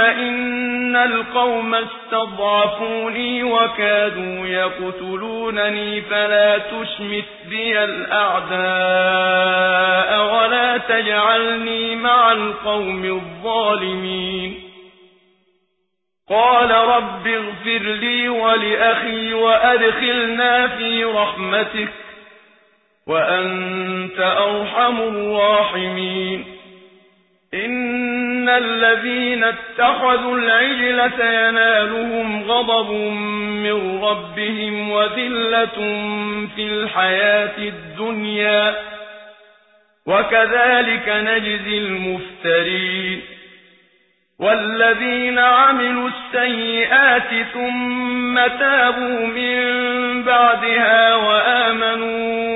إن القوم استضعفوني وكادوا يقتلونني فلا تشمت بي الأعداء ولا تجعلني مع القوم الظالمين. قال رب اغفر لي ولأخي وأدخلنا في رحمتك وأنت أرحم الراحمين. الذين اتخذوا العجل سينالهم غضب من ربهم وذلة في الحياة الدنيا وكذلك نجزي المفترين والذين عملوا السيئات ثم تابوا من بعدها وآمنوا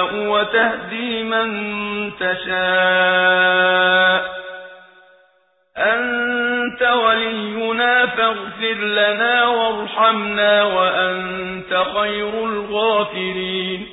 وتهدي من تشاء. أنت ولينا فاغفر لنا وارحمنا وأنت خير الغافرين.